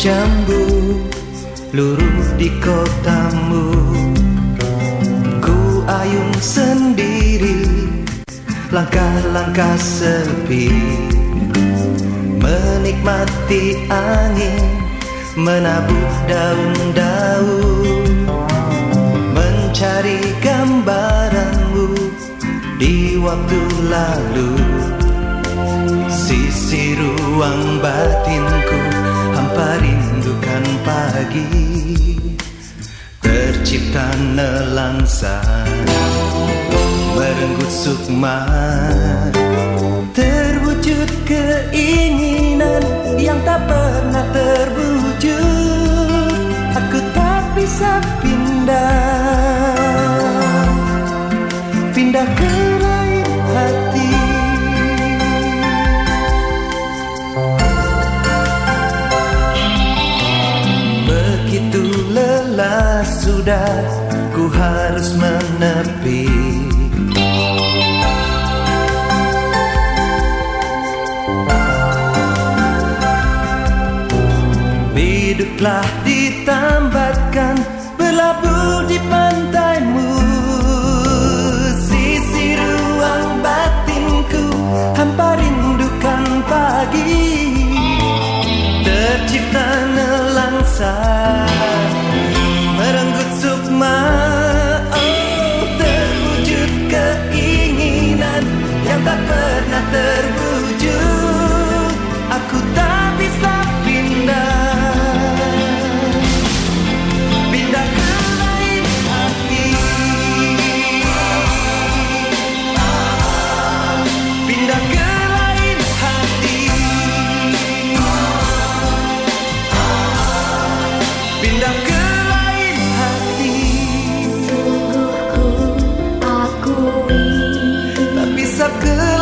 jambu luruh di kotamu. Ku ayun sendiri Langkah-langkah sepi. Menikmati angin Menabuh daun-daun. Mencari gambaranmu Di waktu lalu. Sisi ruang batinku rindukan pagi Tercipta nelangsa Merenggut sukma Terwujud keinginan Yang tak pernah begitu lelah sudah ku harus menepi. Biduklah ditambatkan berlabuh di pantaimu. Sisi ruang batinku hampa rindukan pagi. Tercipta 在。good.